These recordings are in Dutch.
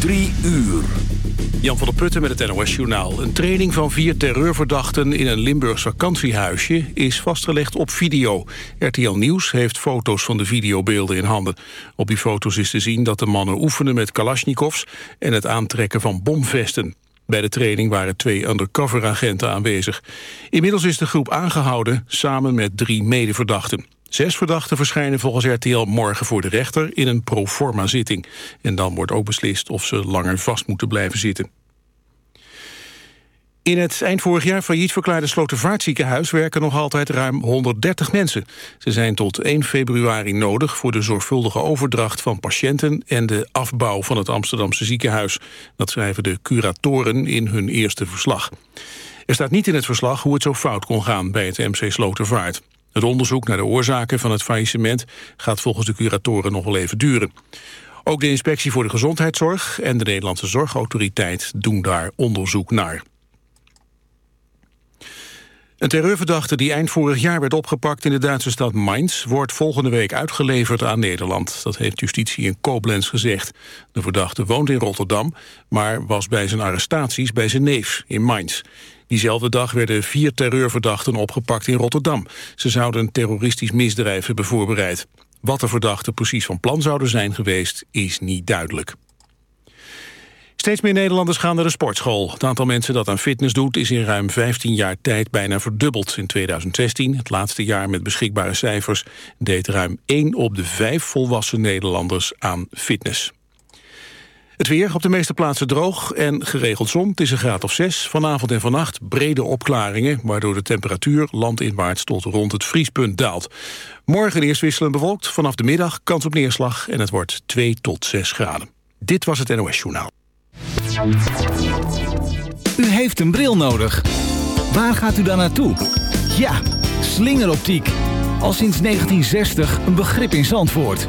Drie uur. Jan van der Putten met het NOS-journaal. Een training van vier terreurverdachten in een Limburgs vakantiehuisje... is vastgelegd op video. RTL Nieuws heeft foto's van de videobeelden in handen. Op die foto's is te zien dat de mannen oefenen met kalasjnikovs... en het aantrekken van bomvesten. Bij de training waren twee undercover-agenten aanwezig. Inmiddels is de groep aangehouden, samen met drie medeverdachten. Zes verdachten verschijnen volgens RTL morgen voor de rechter in een proforma zitting. En dan wordt ook beslist of ze langer vast moeten blijven zitten. In het eind vorig jaar failliet verklaarde Slotervaartziekenhuis werken nog altijd ruim 130 mensen. Ze zijn tot 1 februari nodig voor de zorgvuldige overdracht van patiënten en de afbouw van het Amsterdamse ziekenhuis. Dat schrijven de curatoren in hun eerste verslag. Er staat niet in het verslag hoe het zo fout kon gaan bij het MC Slotervaart. Het onderzoek naar de oorzaken van het faillissement gaat volgens de curatoren nog wel even duren. Ook de Inspectie voor de Gezondheidszorg en de Nederlandse Zorgautoriteit doen daar onderzoek naar. Een terreurverdachte die eind vorig jaar werd opgepakt in de Duitse stad Mainz... wordt volgende week uitgeleverd aan Nederland. Dat heeft justitie in Koblenz gezegd. De verdachte woont in Rotterdam, maar was bij zijn arrestaties bij zijn neef in Mainz. Diezelfde dag werden vier terreurverdachten opgepakt in Rotterdam. Ze zouden een terroristisch misdrijf hebben voorbereid. Wat de verdachten precies van plan zouden zijn geweest, is niet duidelijk. Steeds meer Nederlanders gaan naar de sportschool. Het aantal mensen dat aan fitness doet is in ruim 15 jaar tijd bijna verdubbeld. In 2016, het laatste jaar met beschikbare cijfers, deed ruim 1 op de 5 volwassen Nederlanders aan fitness. Het weer op de meeste plaatsen droog en geregeld zon. Het is een graad of 6. Vanavond en vannacht brede opklaringen... waardoor de temperatuur landinwaarts tot rond het vriespunt daalt. Morgen eerst wisselend bewolkt. Vanaf de middag kans op neerslag en het wordt 2 tot 6 graden. Dit was het NOS Journaal. U heeft een bril nodig. Waar gaat u dan naartoe? Ja, slingeroptiek. Al sinds 1960 een begrip in Zandvoort.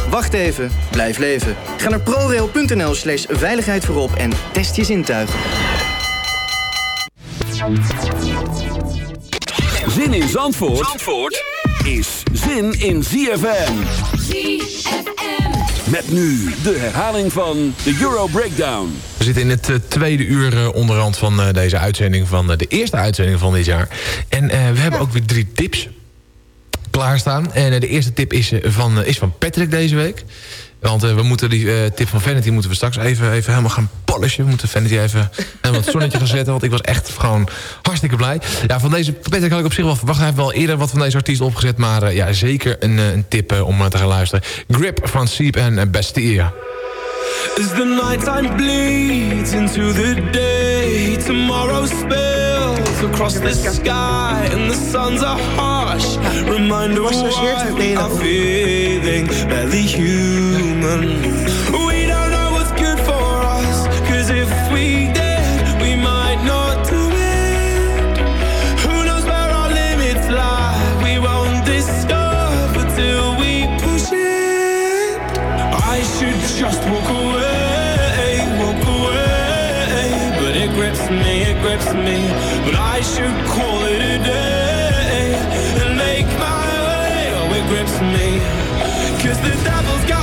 Wacht even, blijf leven. Ga naar prorail.nl slash veiligheid voorop en test je zintuigen. Zin in Zandvoort, Zandvoort is zin in ZFM. ZFM. Met nu de herhaling van de Euro Breakdown. We zitten in het uh, tweede uur uh, onderhand van uh, deze uitzending... van de eerste uitzending van dit jaar. En we hebben ook weer drie tips. Klaarstaan. En de eerste tip is, van, is van Patrick deze week. Want we moeten die tip van Vanity moeten we straks even, even helemaal gaan polishen. We moeten Vanity even helemaal het zonnetje gaan zetten. Want ik was echt gewoon hartstikke blij. Ja, van deze Patrick had ik op zich wel verwacht. Hij heeft wel eerder wat van deze artiest opgezet. Maar ja, zeker een, een tip om te gaan luisteren. Grip van Siep en Bastille. As the nighttime bleeds into the day, tomorrow spills across the sky, and the suns are harsh. Reminder of why we are feeling barely human. Me, it grips me. But I should call it a day and make my way. Oh, it grips me. Cause the devil's got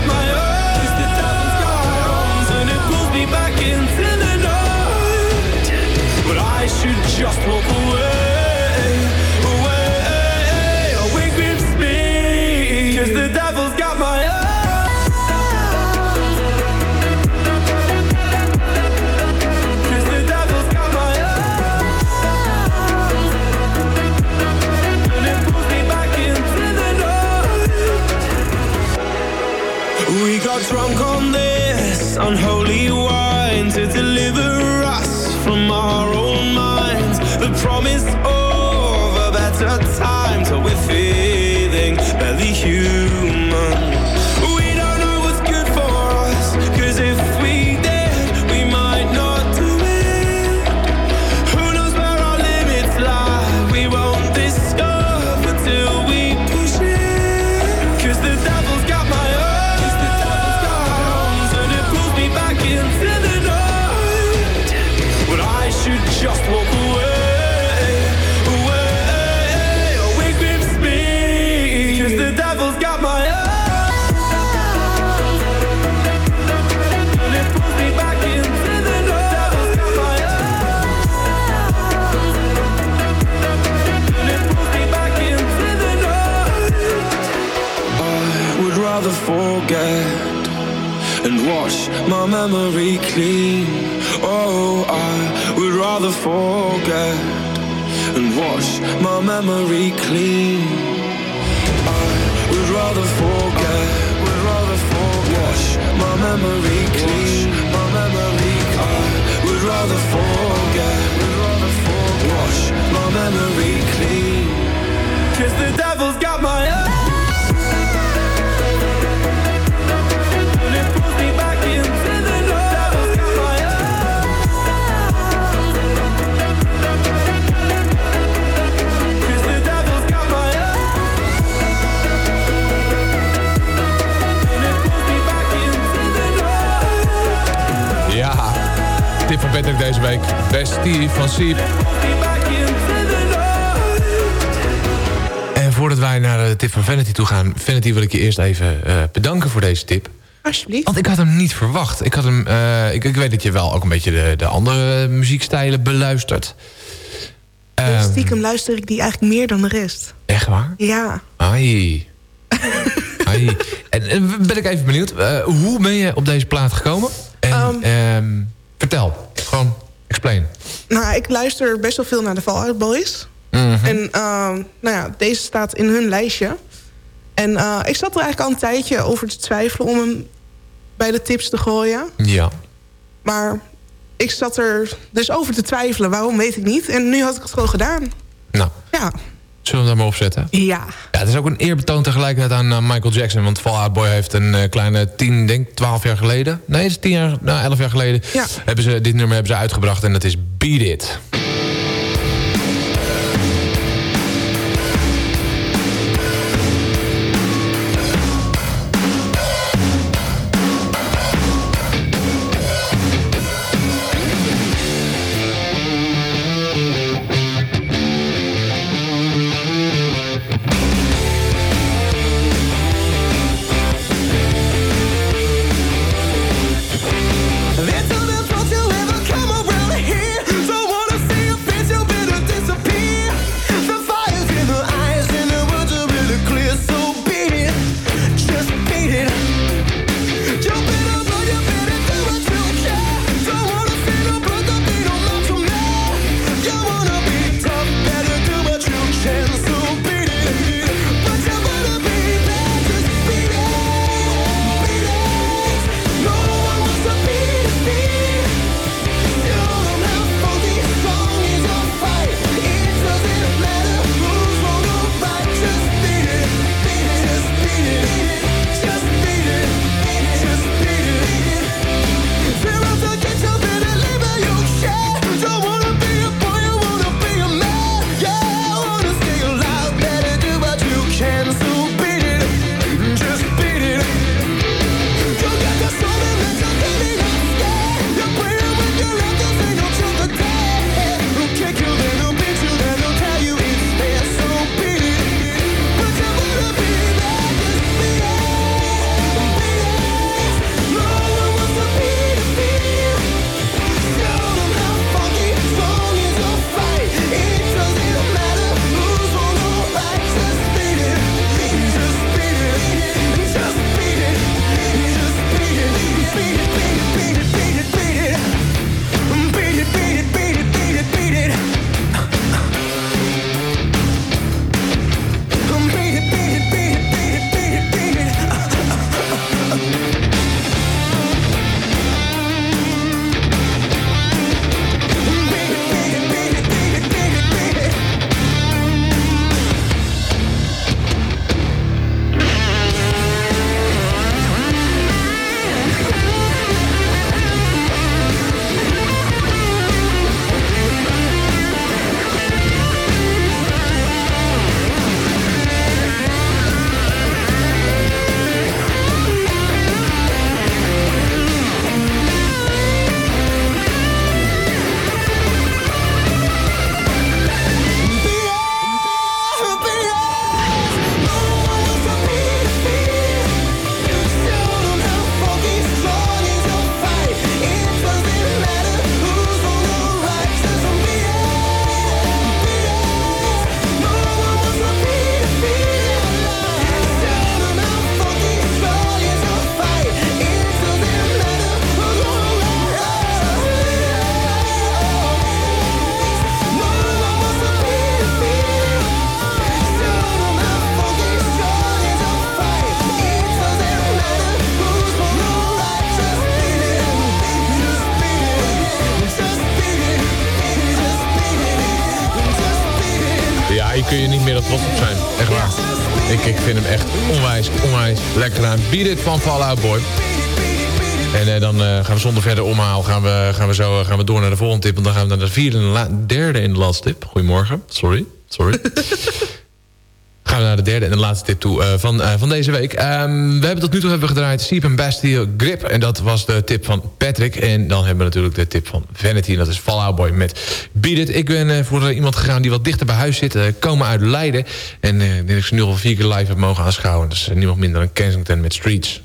drunk memory clean. Oh, I would rather forget and wash my memory clean. I would rather forget, would rather forget, wash my memory clean. My memory. I would rather forget, would rather forget, wash my memory clean. Cause the Patrick deze week. Bestie van Siep. En voordat wij naar de tip van Vanity toe gaan... Vanity wil ik je eerst even eh, bedanken voor deze tip. Alsjeblieft. Want ik had hem niet verwacht. Ik, had hem, eh, ik, ik weet dat je wel ook een beetje de, de andere muziekstijlen beluistert. Ehm, Stiekem luister ik die eigenlijk meer dan de rest. echt waar? Ja. Ai. Ai. En, en ben ik even benieuwd. eh, hoe ben je op deze plaat gekomen? En, Ehm. ehm, vertel. Gewoon explain. Nou, ik luister best wel veel naar de Fallout Boys. Mhm. En ehm, nou ja, deze staat in hun lijstje. En eh, ik zat er eigenlijk al een tijdje over te twijfelen... om hem bij de tips te gooien. Ja. Maar ik zat er dus over te twijfelen. Waarom, weet ik niet. En nu had ik het gewoon gedaan. Nou, Ja. Zullen we hem daar maar op zetten? Ja. Ja, het is ook een eerbetoon tegelijkertijd aan eh, Michael Jackson. Want Fall Out Boy heeft een eh, kleine 10, denk 12 jaar geleden. Nee, het is 10 jaar, nou 11 jaar geleden. Ja. Hebben ze, dit nummer hebben ze uitgebracht en dat is Beat It. Beat It van Fallout Boy. En eh, dan eh, gaan we zonder verder omhaal gaan we, gaan we zo gaan we door naar de volgende tip. Want dan gaan we naar de vierde en derde in de laatste tip. Goedemorgen. Sorry. Sorry. de derde en de laatste tip toe eh, van, eh, van deze week. Ehm, we hebben tot nu toe hebben gedraaid Seep and Bastille Grip. En dat was de tip van Patrick. En dan hebben we natuurlijk de tip van Vanity. En dat is Fallout Boy met Beat It. Ik ben eh, voor iemand gegaan die wat dichter bij huis zit. komen uit Leiden. En eh, die ik ze nu al vier keer live heb mogen aanschouwen. Eh, niemand minder dan Kensington met Streets.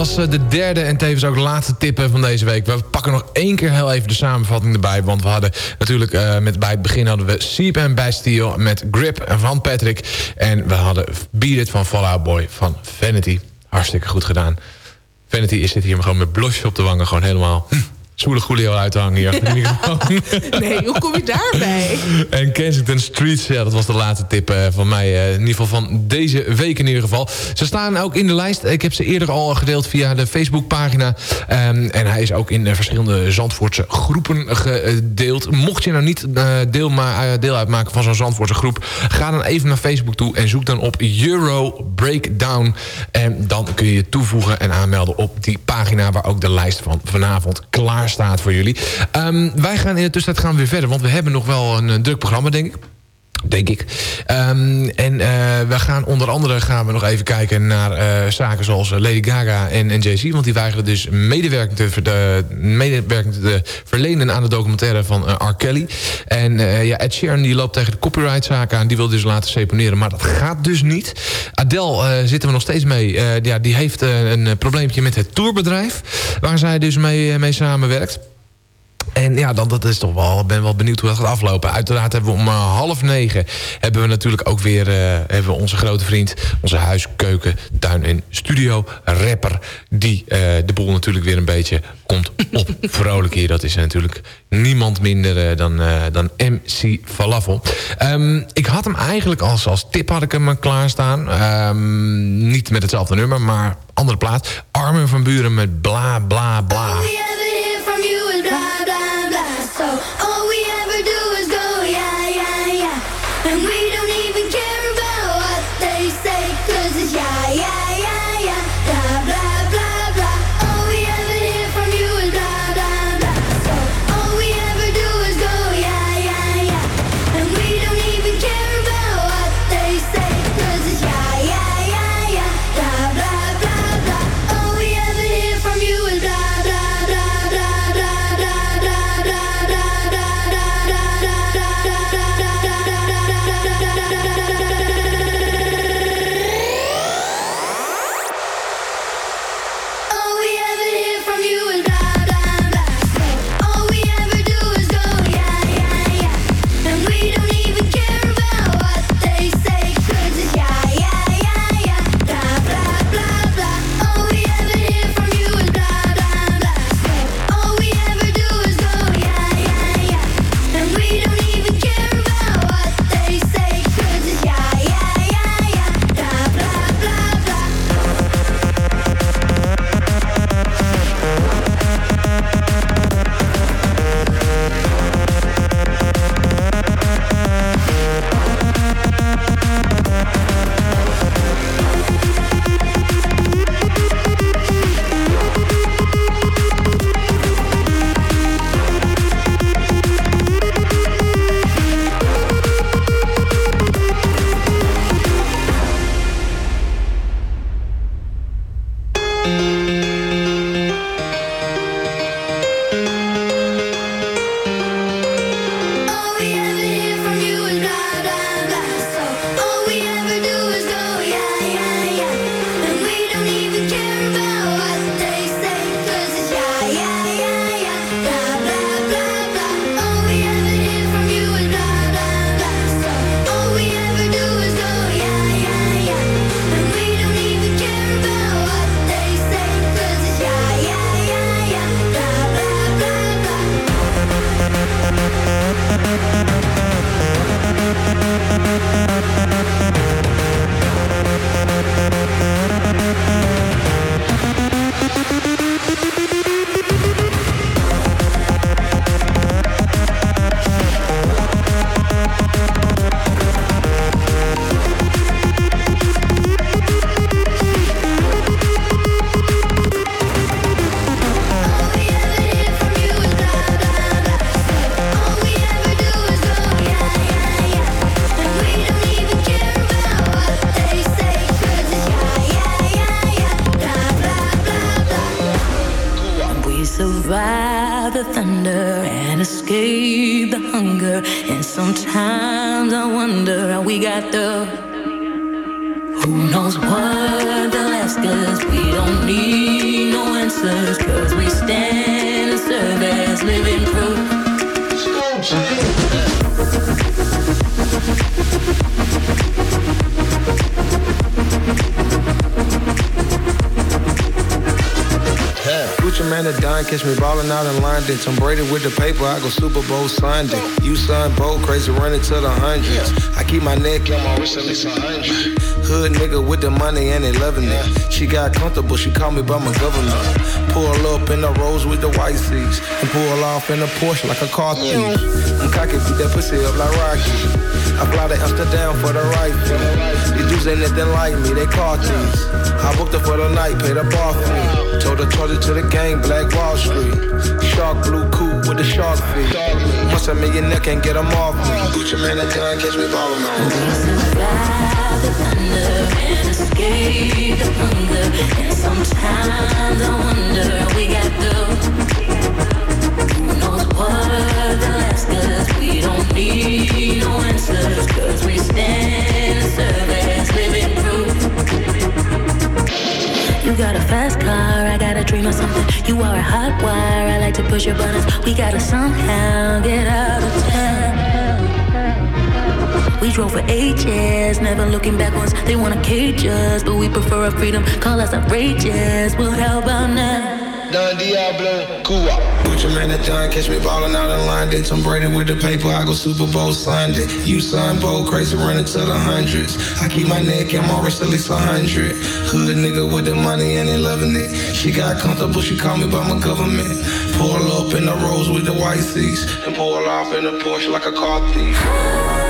Was eh, de derde en tevens ook laatste tip van deze week. We pakken nog één keer heel even de samenvatting erbij. Want we hadden natuurlijk eh, met, bij het begin hadden we Seep and Bastille met Grip van Patrick. En we hadden Beat van Fallout Boy van Vanity. Hartstikke goed gedaan. Vanity is zit hier gewoon met blosje op de wangen. Gewoon helemaal Soele Julio uit te hangen hier. Nee, hoe kom je daarbij? En Kensington Streets, ja, dat was de laatste tip eh, van mij. eh, in ieder geval van deze week in ieder geval. Ze staan ook in de lijst. Ik heb ze eerder al gedeeld via de Facebookpagina. Ehm, en hij is ook in eh, verschillende Zandvoortse groepen gedeeld. Mocht je nou niet deel, deel uitmaken van zo'n Zandvoortse groep... ga dan even naar Facebook toe en zoek dan op Euro Breakdown. En dan kun je je toevoegen en aanmelden op die pagina... waar ook de lijst van vanavond klaar staat voor jullie. Ehm, wij gaan in de tussentijd gaan we weer verder... want we hebben nog wel een, eh, druk programma, denk ik. Denk ik. Ehm, en eh, we gaan onder andere gaan we nog even kijken naar eh, zaken zoals Lady Gaga en, en Jay-Z. Want die weigeren dus medewerking te, de, medewerking te verlenen aan de documentaire van eh, R. Kelly. En eh, ja, Ed Sheeran die loopt tegen de copyrightzaak aan. Die wil dus laten seponeren, maar dat gaat dus niet. Adele eh, zitten we nog steeds mee. Eh, ja, die heeft eh, een eh, probleempje met het tourbedrijf. Waar zij dus mee, eh, mee samenwerkt. En ja, dan, dat is toch wel, ben wel benieuwd hoe dat gaat aflopen. Uiteraard hebben we om eh, half negen... hebben we natuurlijk ook weer eh, hebben we onze grote vriend... onze huis, keuken, tuin en studio rapper... die eh, de boel natuurlijk weer een beetje komt op vrolijk hier. Dat is natuurlijk niemand minder dan, eh, dan MC Falafel. Ehm, ik had hem eigenlijk als, als tip had ik hem klaarstaan. Ehm, niet met hetzelfde nummer, maar andere plaats. Armin van Buren met bla bla bla. So I go Super Bowl Sunday. You son, bold, crazy, running to the hundreds. I keep my neck on my wrist at least a hundred. Hood nigga with the money and they loving it. She got comfortable, she called me by my government. Pull up in the rose with the white seats. And pull off in a Porsche like a car thief. I'm cocky, beat that pussy up like Rocky. I fly to Amsterdam for the right fee. These dudes ain't nothing like me, they car thieves. I booked her for the night, paid a bar fee. Told her, charge it to the gang, Black Wall Street. Shark blue coupe with the shark feet. Once i a millionaire can't get them off me. Gucci man, that time catch me ballin' Survive the thunder and escape the hunger. And sometimes I wonder how we got the. Who knows what they'll ask us? We don't need no answers, cause we stand and serve living proof. You got a fast car, or something. You are a hot wire. I like to push your buttons. We gotta somehow get out of town. We drove for ages, never looking back backwards. They wanna cage us, but we prefer our freedom. Call us outrageous. Well, how about now? Don Diablo, Cuba. Put your man at John, catch me ballin' out in London. Tom Brady with the paper, I go Super Bowl Sunday. You son bold, crazy running to the hundreds. I keep my neck and my wrist at least a hundred. Hood nigga with the money and they loving it. She got comfortable, she called me by my government. Pull up in the rose with the white seats. And pull off in the Porsche like a car thief.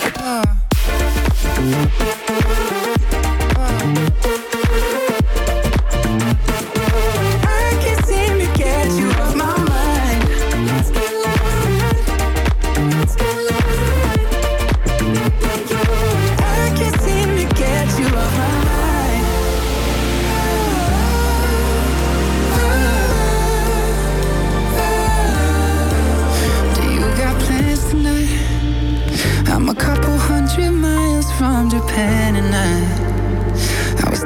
Oh. I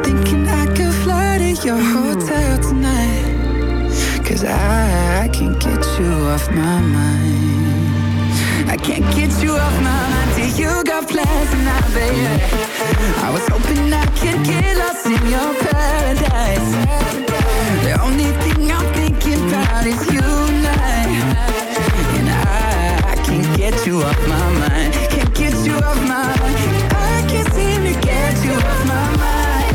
thinking I could fly to your hotel tonight. Cause I, can't get you off my mind. I can't get you off my mind you got plans tonight, baby. I was hoping I could get lost in your paradise. The only thing I'm is you and I And I can't get you off my mind. Can't get you off my mind. I can't seem to get you off my mind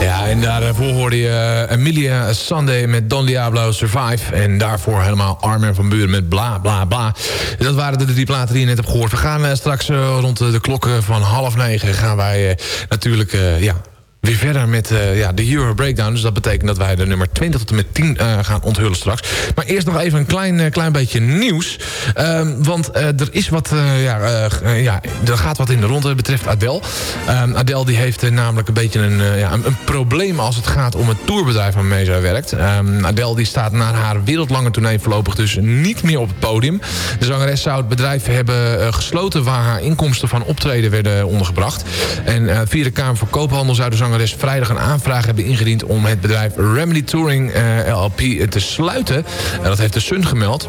Ja, en daarvoor hoorde je eh, Emilia Sunday met Don Diablo Survive. En daarvoor helemaal Armin van Buren met bla bla bla. Dat waren de drie platen die je net hebt gehoord. We gaan eh, straks eh, rond de, klokken van half negen gaan wij natuurlijk... ja, weer verder met eh, ja, de Euro Breakdown. Dus dat betekent dat wij de nummer 20 tot en met 10 eh, gaan onthullen straks. Maar eerst nog even een klein, eh, klein beetje nieuws. Ehm, want er is wat, ja, ja, er gaat wat in de ronde betreft Adele. Ehm, Adele die heeft namelijk een beetje een, ja, een, probleem als het gaat om het tourbedrijf waarmee zij werkt. Ehm, Adele die staat na haar wereldlange tournee voorlopig dus niet meer op het podium. De zangeres zou het bedrijf hebben gesloten waar haar inkomsten van optreden werden ondergebracht. En via de Kamer voor Koophandel zou de zangeres vrijdag een aanvraag hebben ingediend om het bedrijf Remedy Touring eh, LLP te sluiten. En dat heeft de Sun gemeld.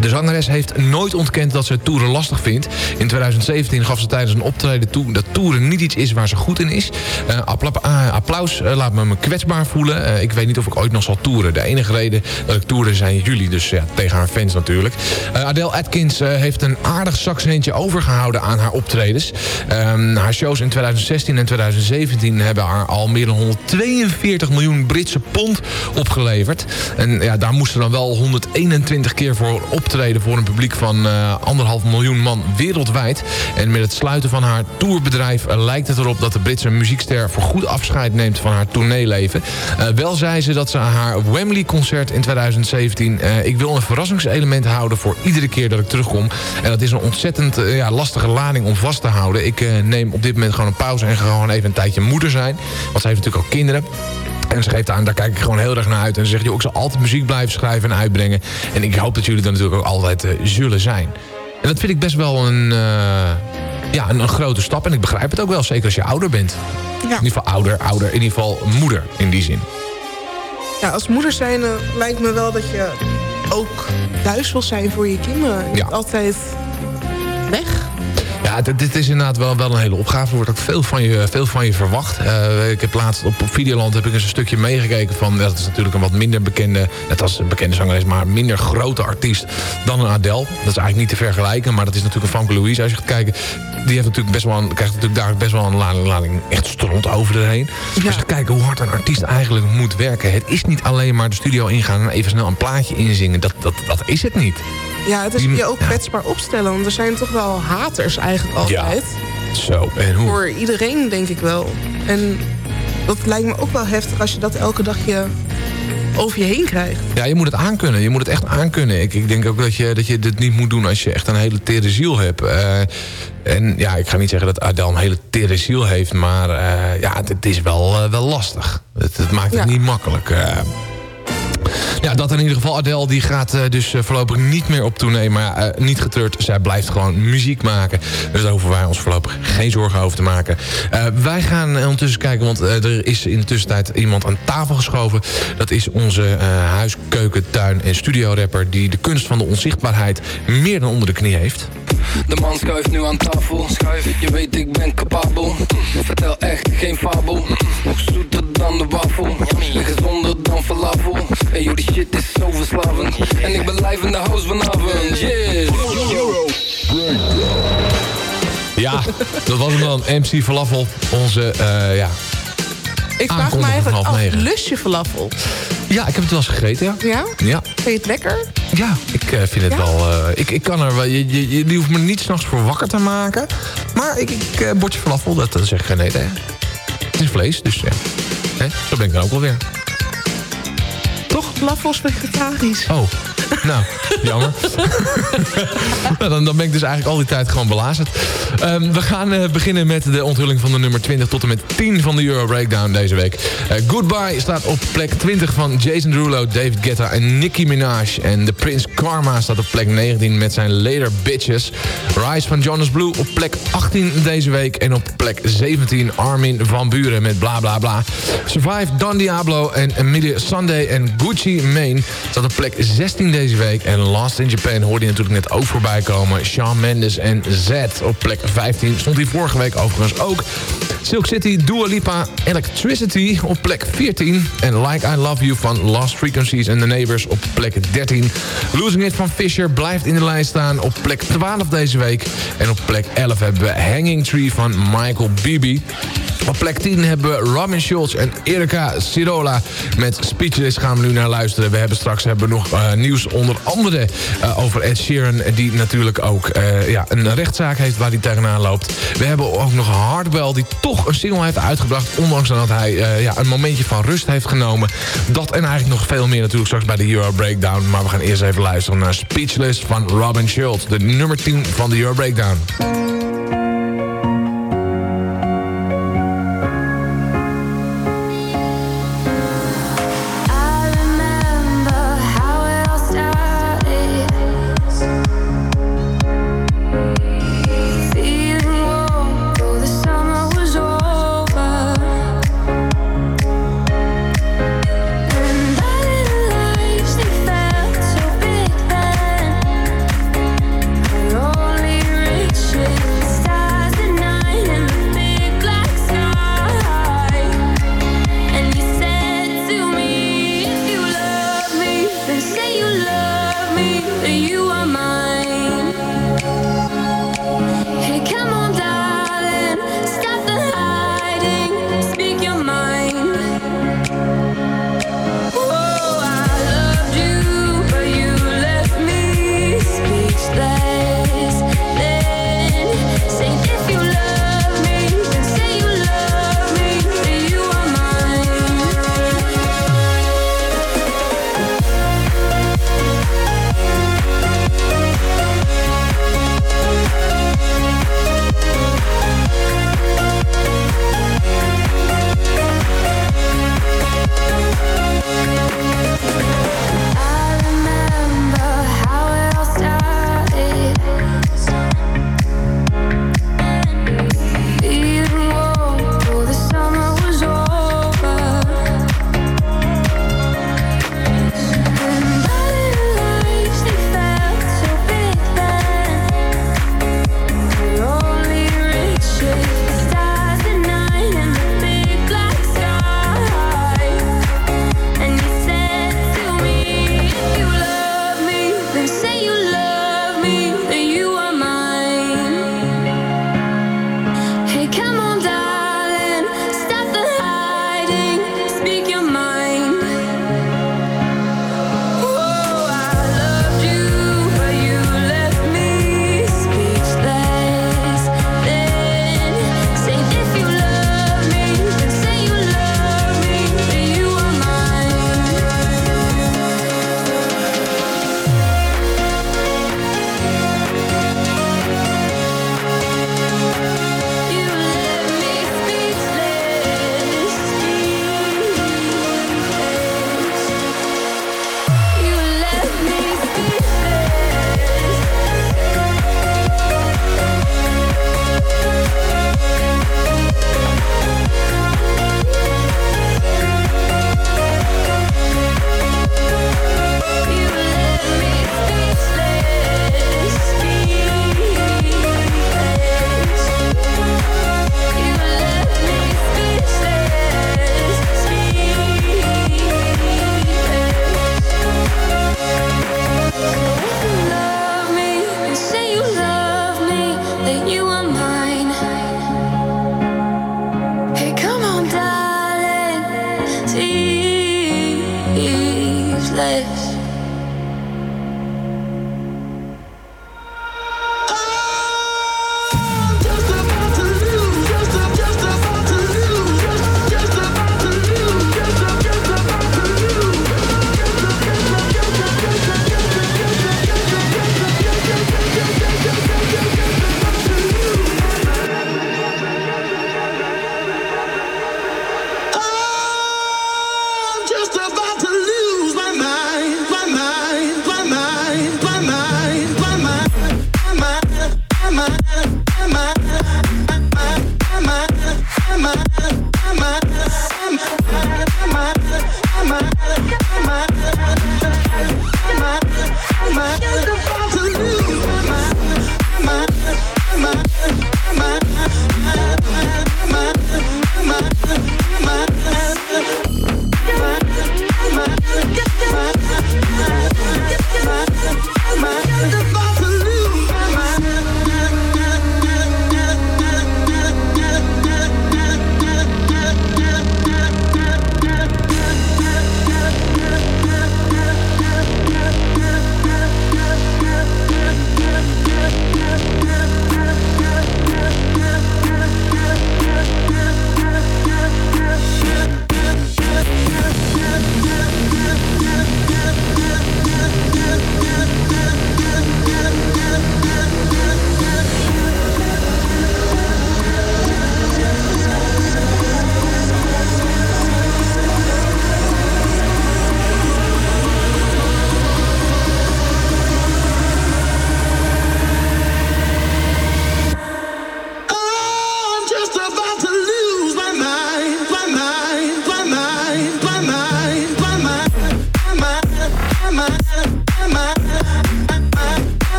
De zangeres heeft nooit ontkend dat ze toeren lastig vindt. In 2017 gaf ze tijdens een optreden toe dat toeren niet iets is waar ze goed in is. Ah, applaus eh, laat me me kwetsbaar voelen. Ik weet niet of ik ooit nog zal toeren. De enige reden dat ik toeren zijn jullie. Dus ja, tegen haar fans natuurlijk. Adele Atkins heeft een aardig zakcentje overgehouden aan haar optredens. Ehm, haar shows in 2016 en 2017 hebben haar al meer dan 142 miljoen Britse pond opgeleverd. En ja, daar moesten dan wel 121 keer voor optreden voor een publiek van eh, anderhalf miljoen man wereldwijd. En met het sluiten van haar tourbedrijf eh, lijkt het erop dat de Britse muziekster voor goed afscheid neemt van haar tourneeleven. Eh, wel zei ze dat ze haar Wembley-concert in 2017... eh, ik wil een verrassingselement houden voor iedere keer dat ik terugkom. En dat is een ontzettend ja, lastige lading om vast te houden. Ik neem op dit moment gewoon een pauze en ga gewoon even een tijdje moeder zijn. Want ze heeft natuurlijk ook kinderen. En ze geeft aan, daar kijk ik gewoon heel erg naar uit. En ze zegt, joh, ik zal altijd muziek blijven schrijven en uitbrengen. En ik hoop dat jullie er natuurlijk ook altijd eh, zullen zijn. En dat vind ik best wel een, eh, ja, een, een grote stap. En ik begrijp het ook wel, zeker als je ouder bent. In ieder geval ouder, ouder, in ieder geval moeder in die zin. Ja, als moeder zijn eh, lijkt me wel dat je ook thuis wil zijn voor je kinderen. Niet Ja. altijd weg. Ja, dit, dit is inderdaad wel, wel een hele opgave. Er wordt ook veel van je, veel van je verwacht. Eh, ik heb laatst op, op Videoland heb ik eens een stukje meegekeken van... ja, dat is natuurlijk een wat minder bekende... net als een bekende zangeres, maar minder grote artiest dan een Adele. Dat is eigenlijk niet te vergelijken, maar dat is natuurlijk een Famke Louise. Als je gaat kijken, die heeft natuurlijk best wel een, krijgt natuurlijk daar best wel een lading, lading echt stront over erheen. Als je gaat kijken hoe hard een artiest eigenlijk moet werken... het is niet alleen maar de studio ingaan en even snel een plaatje inzingen. Dat, dat, dat is het niet. Ja, het is je ook kwetsbaar opstellen. Want er zijn toch wel haters eigenlijk altijd. Zo, en hoe? Voor iedereen, denk ik wel. En dat lijkt me ook wel heftig als je dat elke dag je over je heen krijgt. Ja, je moet het aankunnen. Je moet het echt aankunnen. Ik, ik denk ook dat je, dat je dit niet moet doen als je echt een hele tere ziel hebt. Eh, en ja, ik ga niet zeggen dat Adele een hele tere ziel heeft... maar eh, ja, het, het is wel, eh, wel lastig. Het, het maakt het Ja. niet makkelijk. Ja, dat in ieder geval. Adele die gaat eh, dus eh, voorlopig niet meer op tournee. Maar eh, niet getreurd, zij blijft gewoon muziek maken. Dus daar hoeven wij ons voorlopig geen zorgen over te maken. Wij gaan ondertussen kijken, want er is in de tussentijd iemand aan tafel geschoven. Dat is onze eh, huis, keuken, tuin en studiorapper... die de kunst van de onzichtbaarheid meer dan onder de knie heeft. De man schuift nu aan tafel. Schuif, je weet ik ben capabel. Vertel echt geen fabel. Nog zoeter dan de wafel. En gezonder dan falafel. En joh, die shit is zo verslavend. En ik ben live in de house vanavond. Yeah. Ja, dat was hem dan. MC Falafel, onze, eh, ja... Ik vraag me eigenlijk af, negen. lus je falafel? Ja, ik heb het wel eens gegeten, ja. Ja? Ja. Vind je het lekker? Ja, ik eh, vind het Ja? wel... eh, ik, ik kan er wel... Je, je, hoeft me niet s'nachts voor wakker te maken. Maar ik, ik eh, bordje falafel, dat, dat zeg ik geen nee. Het is vlees, dus ja. Hè? Zo ben ik dan ook wel weer. Toch? Falafel is vegetarisch. Oh, nou, jammer. nou, dan, dan ben ik dus eigenlijk al die tijd gewoon belazerd. Ehm, we gaan eh, beginnen met de onthulling van de nummer 20 tot en met 10 van de Euro Breakdown deze week. Eh, Goodbye staat op plek 20 van Jason Derulo, David Guetta en Nicki Minaj. En de Prince Karma staat op plek 19 met zijn Later Bitches. Rise van Jonas Blue op plek 18 deze week. En op plek 17 Armin van Buren met bla bla bla. Survive Don Diablo en Emilia Sunday en Gucci Mane staat op plek 16 deze week. En Lost in Japan hoorde je natuurlijk net ook voorbij komen. Shawn Mendes en Z op plek 15. Stond hij vorige week overigens ook. Silk City, Dua Lipa, Electricity op plek 14. En Like I Love You van Lost Frequencies and The Neighbors op plek 13. Losing It van Fisher blijft in de lijst staan op plek 12 deze week. En op plek 11 hebben we Hanging Tree van Michael Bibi. Op plek 10 hebben we Robin Schultz en Erika Sirola met Speechless gaan we nu naar luisteren. We hebben straks hebben we nog eh, nieuws onder andere eh, over Ed Sheeran... die natuurlijk ook eh, ja, een rechtszaak heeft waar hij tegenaan loopt. We hebben ook nog Hardwell die toch een single heeft uitgebracht... ondanks dat hij ja, een momentje van rust heeft genomen. Dat en eigenlijk nog veel meer natuurlijk straks bij de Euro Breakdown. Maar we gaan eerst even luisteren naar Speechless van Robin Schultz. de nummer 10 van de Euro Breakdown.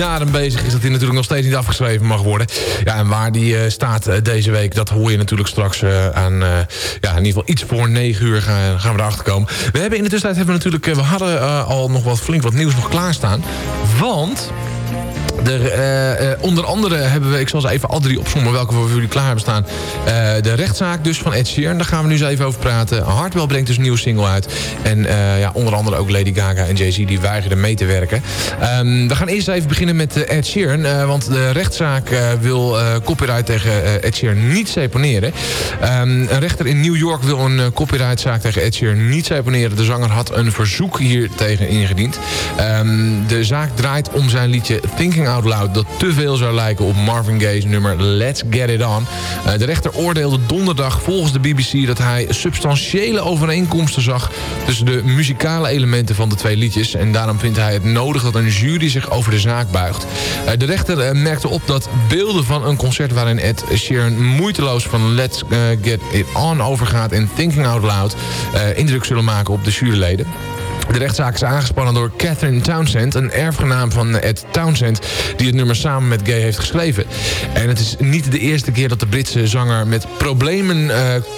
Jaren bezig is... dat hij natuurlijk nog steeds niet afgeschreven mag worden. Ja, en waar die uh, staat uh, deze week, dat hoor je natuurlijk straks aan... ja, in ieder geval iets voor 9 uur gaan, gaan we erachter komen. We hebben in de tussentijd hebben we natuurlijk... we hadden al nog wat flink wat nieuws nog klaarstaan. Want... Uh, uh, onder andere hebben we, ik zal ze even al drie opzommen welke we voor jullie klaar hebben staan. Uh, de rechtszaak dus van Ed Sheeran, daar gaan we nu eens even over praten. Hardwell brengt dus een nieuwe single uit. En ja, onder andere ook Lady Gaga en Jay-Z die weigerden mee te werken. Um, we gaan eerst even beginnen met Ed Sheeran. want de rechtszaak wil copyright tegen Ed Sheeran niet seponeren. Um, een rechter in New York wil een copyrightzaak tegen Ed Sheeran niet seponeren. De zanger had een verzoek hier tegen ingediend. Um, de zaak draait om zijn liedje Thinking Out Loud... dat te veel zou lijken op Marvin Gaye's nummer Let's Get It On. Uh, de rechter oordeelde donderdag volgens de BBC... dat hij substantiële overeenkomsten zag... tussen de muzikale elementen van de twee liedjes. En daarom vindt hij het nodig dat een jury zich over de zaak buigt. Uh, de rechter uh, merkte op dat beelden van een concert... waarin Ed Sheeran moeiteloos van Let's Get It On overgaat... en Thinking Out Loud indruk zullen maken op de juryleden. De rechtszaak is aangespannen door Catherine Townsend... een erfgenaam van Ed Townsend... die het nummer samen met Gay heeft geschreven. En het is niet de eerste keer dat de Britse zanger... met problemen uh,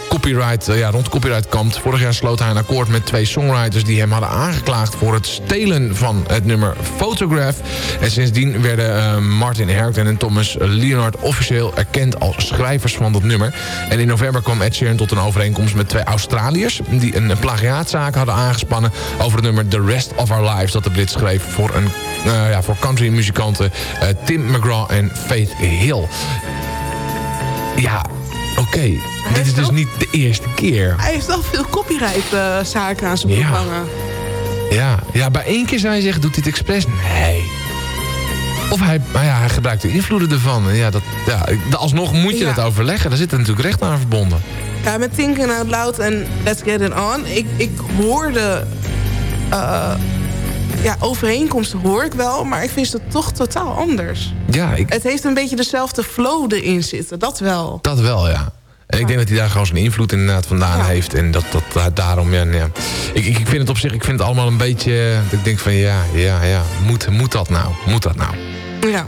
copyright, uh, ja, rond copyright kampt. Vorig jaar sloot hij een akkoord met twee songwriters... die hem hadden aangeklaagd voor het stelen van het nummer Photograph. En sindsdien werden uh, Martin Harrington en Thomas Leonard... officieel erkend als schrijvers van dat nummer. En in november kwam Ed Sheeran tot een overeenkomst met twee Australiërs... die een plagiaatzaak hadden aangespannen... over het nummer The Rest of Our Lives... dat de Brit schreef voor, een, uh, ja, voor country-muzikanten uh, Tim McGraw en Faith Hill. Ja, oké. Okay. Dit is dus niet de eerste keer. Hij heeft wel veel copyright-zaken uh, aan zijn broek ja. hangen. Ja. ja, bij één keer zou je zeggen, doet hij het expres? Nee. Of hij, nou ja, hij gebruikt de invloeden ervan. Ja, dat, ja, alsnog moet je Ja. dat overleggen. Daar zit er natuurlijk recht aan verbonden. Ja, met Thinking Out Loud en Let's Get It On. Ik, ik hoorde... eh, ja, overeenkomsten hoor ik wel, maar ik vind het toch totaal anders. Ja, ik, Het heeft een beetje dezelfde flow erin zitten, dat wel. dat wel, ja. En ik denk dat hij daar gewoon zijn invloed inderdaad vandaan heeft. En dat, dat daarom, ja, ja. Ik, ik vind het op zich, ik vind het allemaal een beetje... Dat ik denk van, ja, ja, ja. Moet, moet dat nou? Moet dat nou? Ja.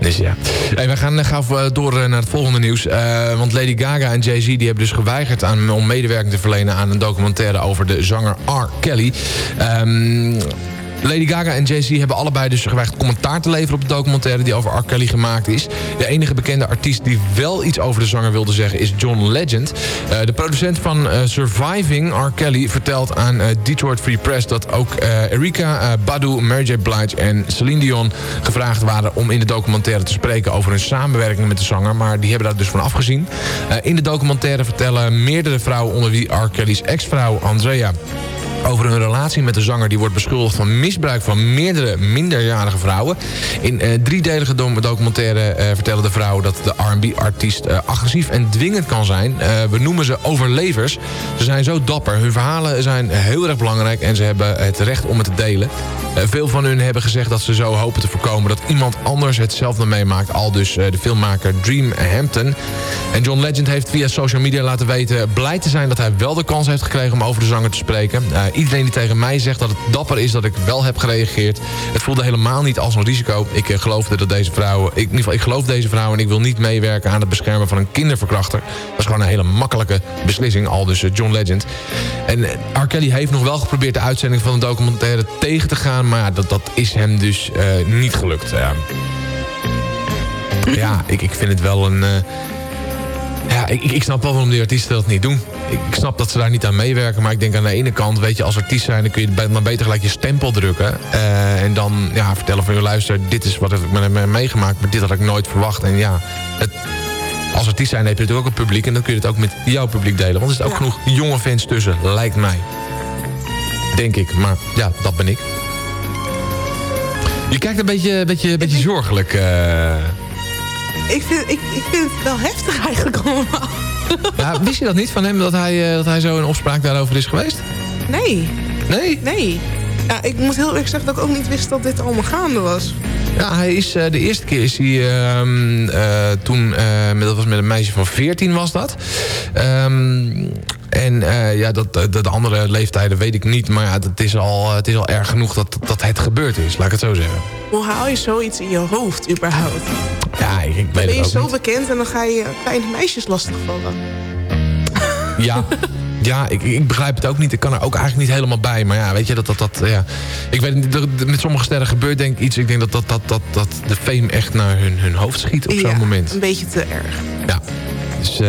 Dus ja. Hey, we gaan eh, gauw eh, door eh, naar het volgende nieuws. Want Lady Gaga en Jay-Z hebben dus geweigerd aan, om medewerking te verlenen aan een documentaire over de zanger R. Kelly. Ehm, Lady Gaga en Jay-Z hebben allebei dus geweigerd commentaar te leveren op de documentaire die over R. Kelly gemaakt is. De enige bekende artiest die wel iets over de zanger wilde zeggen is John Legend. Eh, de producent van eh, Surviving, R. Kelly, vertelt aan eh, Detroit Free Press dat ook Erika Badu, Mary J. Blige en Celine Dion gevraagd waren om in de documentaire te spreken over hun samenwerking met de zanger, maar die hebben daar dus van afgezien. In de documentaire vertellen meerdere vrouwen onder wie R. Kelly's ex-vrouw Andrea over hun relatie met de zanger... die wordt beschuldigd van misbruik van meerdere minderjarige vrouwen. In eh, driedelige documentaire eh, vertellen de vrouwen... dat de R&B-artiest eh, agressief en dwingend kan zijn. We noemen ze overlevers. Ze zijn zo dapper. Hun verhalen zijn heel erg belangrijk... en ze hebben het recht om het te delen. Eh, veel van hun hebben gezegd dat ze zo hopen te voorkomen... dat iemand anders hetzelfde meemaakt. Al dus eh, de filmmaker Dream Hampton. En John Legend heeft via social media laten weten... blij te zijn dat hij wel de kans heeft gekregen om over de zanger te spreken. Eh, iedereen die tegen mij zegt dat het dapper is dat ik wel heb gereageerd. Het voelde helemaal niet als een risico. Ik geloofde dat deze vrouw... Ik, in ieder geval, ik geloof deze vrouw en ik wil niet meewerken aan het beschermen van een kinderverkrachter. Dat is gewoon een hele makkelijke beslissing, al dus John Legend. En R. Kelly heeft nog wel geprobeerd de uitzending van de documentaire tegen te gaan... maar ja, dat, dat is hem dus eh, niet gelukt. Ja, ja ik, ik vind het wel een... eh, ja, ik, ik- snap wel waarom die artiesten dat niet doen. Ik, ik snap dat ze daar niet aan meewerken. Maar ik denk aan de ene kant, weet je, als artiest zijn... dan kun je maar beter gelijk je stempel drukken. eh, en dan ja, vertellen van, je luister, dit is wat heb ik me- me- meegemaakt... maar dit had ik nooit verwacht. En ja, het, als artiest zijn heb je natuurlijk ook een publiek... en dan kun je het ook met jouw publiek delen. Want er zitten ook genoeg jonge fans tussen, lijkt mij. Denk ik, maar ja, dat ben ik. Je kijkt een beetje, beetje, beetje zorgelijk... eh. Ik vind, ik, ik vind het wel heftig eigenlijk allemaal. Ja, wist je dat niet van hem, dat hij, eh, dat hij zo in opspraak daarover is geweest? Nee. Nee? Nee. Ja, ik moet heel eerlijk zeggen dat ik ook niet wist dat dit allemaal gaande was. Ja, hij is, eh, de eerste keer is hij ehm, eh, toen, met- dat was met een meisje van 14 was dat. Ehm, En eh, ja, dat, de, de andere leeftijden weet ik niet. Maar ja, het is al, het is al erg genoeg dat, dat het gebeurd is. Laat ik het zo zeggen. Hoe haal je zoiets in je hoofd überhaupt? Ja, ik, ik weet ben het je ook zo niet. bekend en dan ga je kleine meisjes lastigvallen. Ja, ja ik, ik begrijp het ook niet. Ik kan er ook eigenlijk niet helemaal bij. Maar ja, weet je, dat, dat, dat, ja. Ik weet niet, met sommige sterren gebeurt denk ik iets. Ik denk dat, dat, dat, dat, dat de fame echt naar hun, hun hoofd schiet op zo'n ja, moment. een beetje te erg. Ja, dus... eh,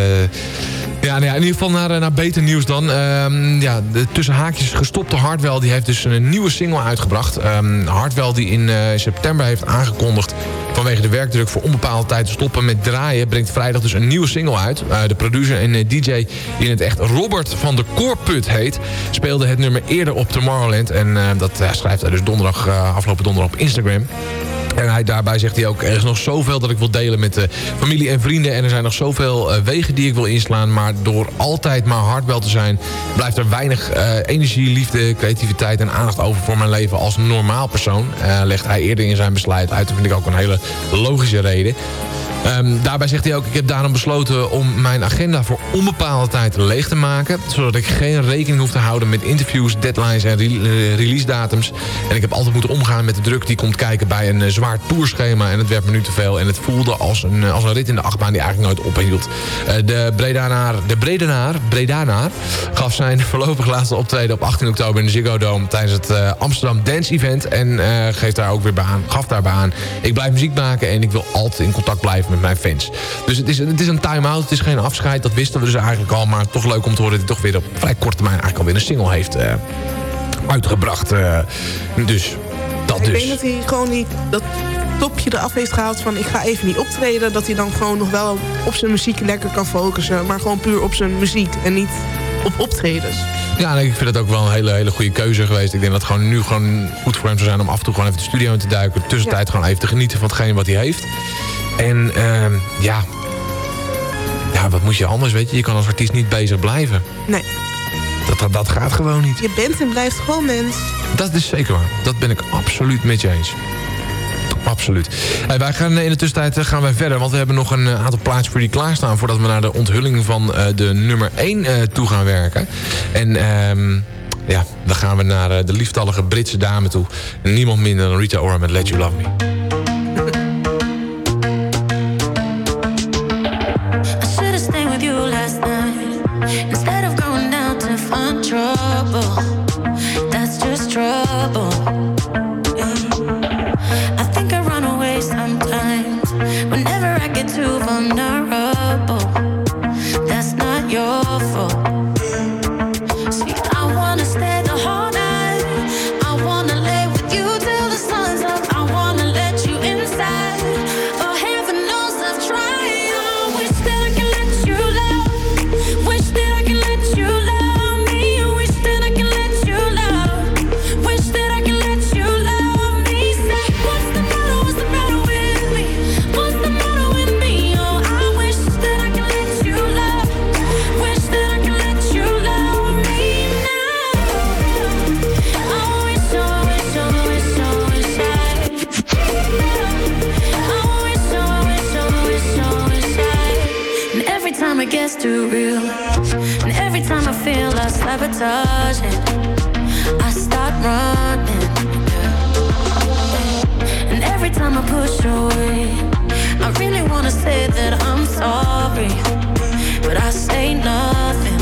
ja, nou ja, in ieder geval naar, eh, naar beter nieuws dan. Ehm, ja, de tussen haakjes gestopte Hardwell die heeft dus een nieuwe single uitgebracht. Ehm Hardwell die in eh, september heeft aangekondigd... vanwege de werkdruk voor onbepaalde tijd te stoppen met draaien... brengt vrijdag dus een nieuwe single uit. Eh, de producer en DJ die in het echt Robert van de Koorput heet... speelde het nummer eerder op Tomorrowland. En dat schrijft hij dus donderdag, afgelopen donderdag op Instagram. En hij, daarbij zegt hij ook, er is nog zoveel dat ik wil delen met de familie en vrienden. En er zijn nog zoveel eh, wegen die ik wil inslaan. Maar door altijd maar hardwel te zijn... blijft er weinig eh, energie, liefde, creativiteit en aandacht over voor mijn leven als normaal persoon. Eh, legt hij eerder in zijn besluit uit. Dat vind ik ook een hele logische reden. Ehm, daarbij zegt hij ook, ik heb daarom besloten om mijn agenda voor onbepaalde tijd leeg te maken. Zodat ik geen rekening hoef te houden met interviews, deadlines en eh, release datums. En ik heb altijd moeten omgaan met de druk die komt kijken bij een eh, zwaar tourschema. En het werd me nu te veel. En het voelde als een, eh, als een rit in de achtbaan die eigenlijk nooit ophield. Eh, de Bredanaar, de Bredenaar, Bredanaar gaf zijn voorlopig laatste optreden op 18 oktober in de Ziggo Dome tijdens het Amsterdam Dance Event. En geeft daar ook weer bij aan, gaf daarbij aan. Ik blijf muziek maken en ik wil altijd in contact blijven met mijn fans. Dus het is, het is een time-out, het is geen afscheid. Dat wisten we dus eigenlijk al. Maar toch leuk om te horen dat hij toch weer op vrij korte termijn eigenlijk alweer een single heeft eh, uitgebracht. eh. dus, dat Ik dus. denk dat hij gewoon die, dat topje eraf heeft gehaald van ik ga even niet optreden. Dat hij dan gewoon nog wel op zijn muziek lekker kan focussen. Maar gewoon puur op zijn muziek en niet op optredens. Ja, ik vind het ook wel een hele, hele goede keuze geweest. Ik denk dat het gewoon nu gewoon goed voor hem zou zijn... om af en toe gewoon even de studio in te duiken. Tussentijd gewoon even te genieten van hetgeen wat hij heeft. En ehm, ja... Ja, wat moet je anders, weet je? Je kan als artiest niet bezig blijven. Nee. Dat, dat, dat gaat gewoon niet. Je bent en blijft gewoon mens. Dat is zeker waar. Dat ben ik absoluut met je eens. Absoluut. Hey, wij gaan in de tussentijd eh, gaan wij verder. Want we hebben nog een eh, aantal plaatjes voor jullie klaarstaan... voordat we naar de onthulling van eh, de nummer 1 eh, toe gaan werken. En ehm, ja, dan gaan we naar de lieftallige Britse dame toe. En niemand minder dan Rita Ora met Let You Love Me. It gets too real, and every time I feel I sabotage it, I start running. And every time I push away, I really wanna say that I'm sorry, but I say nothing.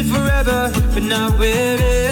forever, but not with it.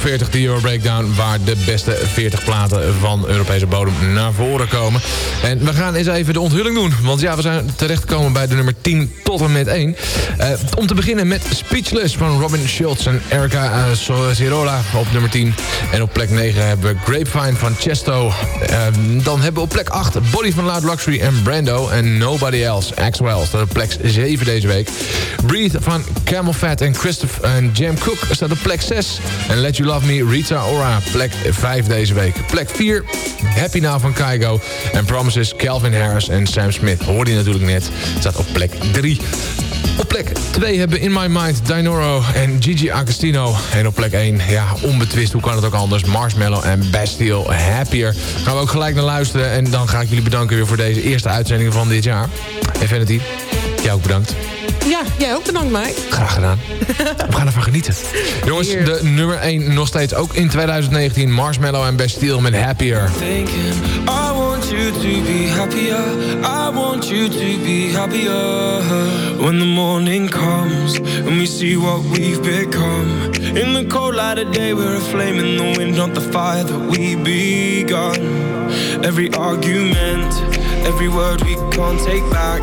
40 de Euro Breakdown... waar de beste 40 platen van Europese bodem naar voren komen. En we gaan eens even de onthulling doen. Want ja, we zijn terechtgekomen bij de nummer 10 tot en met 1. Eh, om te beginnen met Speechless van Robin Schultz en Erica uh, op nummer 10. En op plek 9 hebben we Grapevine van Chesto. Eh, dan hebben we op plek 8 Body van Loud Luxury en Brando. En Nobody Else, Axwell, staat op plek 7 deze week. Breathe van Camel en Christopher en Jam Cook staat op plek 6. En Let You Love Me, Rita Ora, plek 5 deze week. Plek 4, Happy Now van Kygo. En Promises, Calvin Harris en Sam Smith. Hoorde je natuurlijk net, staat op plek 3. Op plek 2 hebben In My Mind Dinoro en Gigi Agostino. En op plek 1, ja, onbetwist, hoe kan het ook anders? Marshmallow en Bastille Happier. Gaan we ook gelijk naar luisteren. En dan ga ik jullie bedanken weer voor deze eerste uitzending van dit jaar. Infinity, jij ook bedankt. Ja, jij ook bedankt, Mike. Graag gedaan. We gaan ervan genieten. Jongens, de nummer 1 nog steeds ook in 2019. Marshmallow en Bastille met Happier. thinking I want you to be happier I want you to be happier When the morning comes And we see what we've become In the cold light of day We're a flame in the wind Not the fire that we begun Every argument Every word we can't take back